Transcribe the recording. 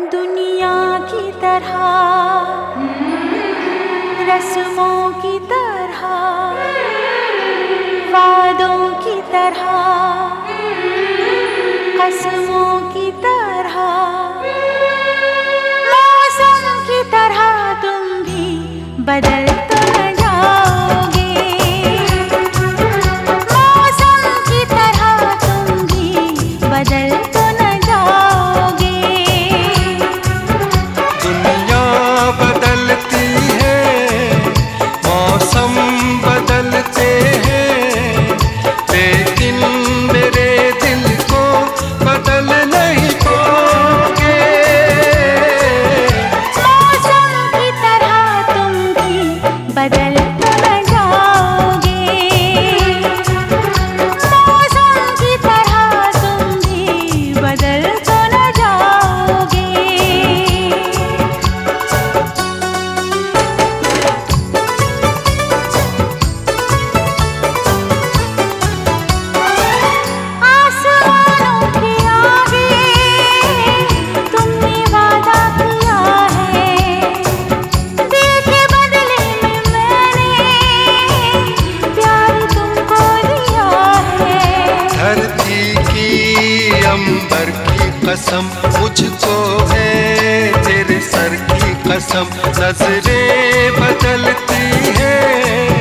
दुनिया की तरह। रस्मों की तरह। वादों की तरह। कसम अंबर की कसम मुझको है तेरे सर की कसम नजरे बदलती है।